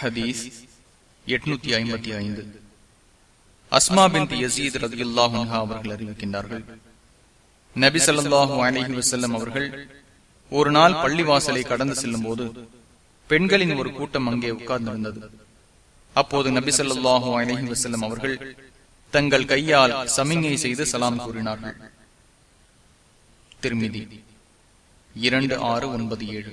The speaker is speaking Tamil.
ஹதீஸ் எட்நூத்தி ஐம்பத்தி ஐந்து. அஸ்மா பின் யசீத் ரதியுல்லாஹா அவர்கள் அறிவிக்கின்றார்கள். நபி ஸல்லல்லாஹு அலைஹி வஸல்லம் அவர்கள் ஒரு நாள் பள்ளிவாசலை கடந்து செல்லும் போது பெண்களின் ஒரு கூட்டம் அங்கே உட்கார்ந்திருந்தது. அப்போது நபி ஸல்லல்லாஹு அலைஹி வஸல்லம் அவர்கள் தங்கள் கையால் சமிங்கை செய்து சலாம் கூறினார்கள். திருமிதி இரண்டு ஆறு ஒன்பது ஏழு.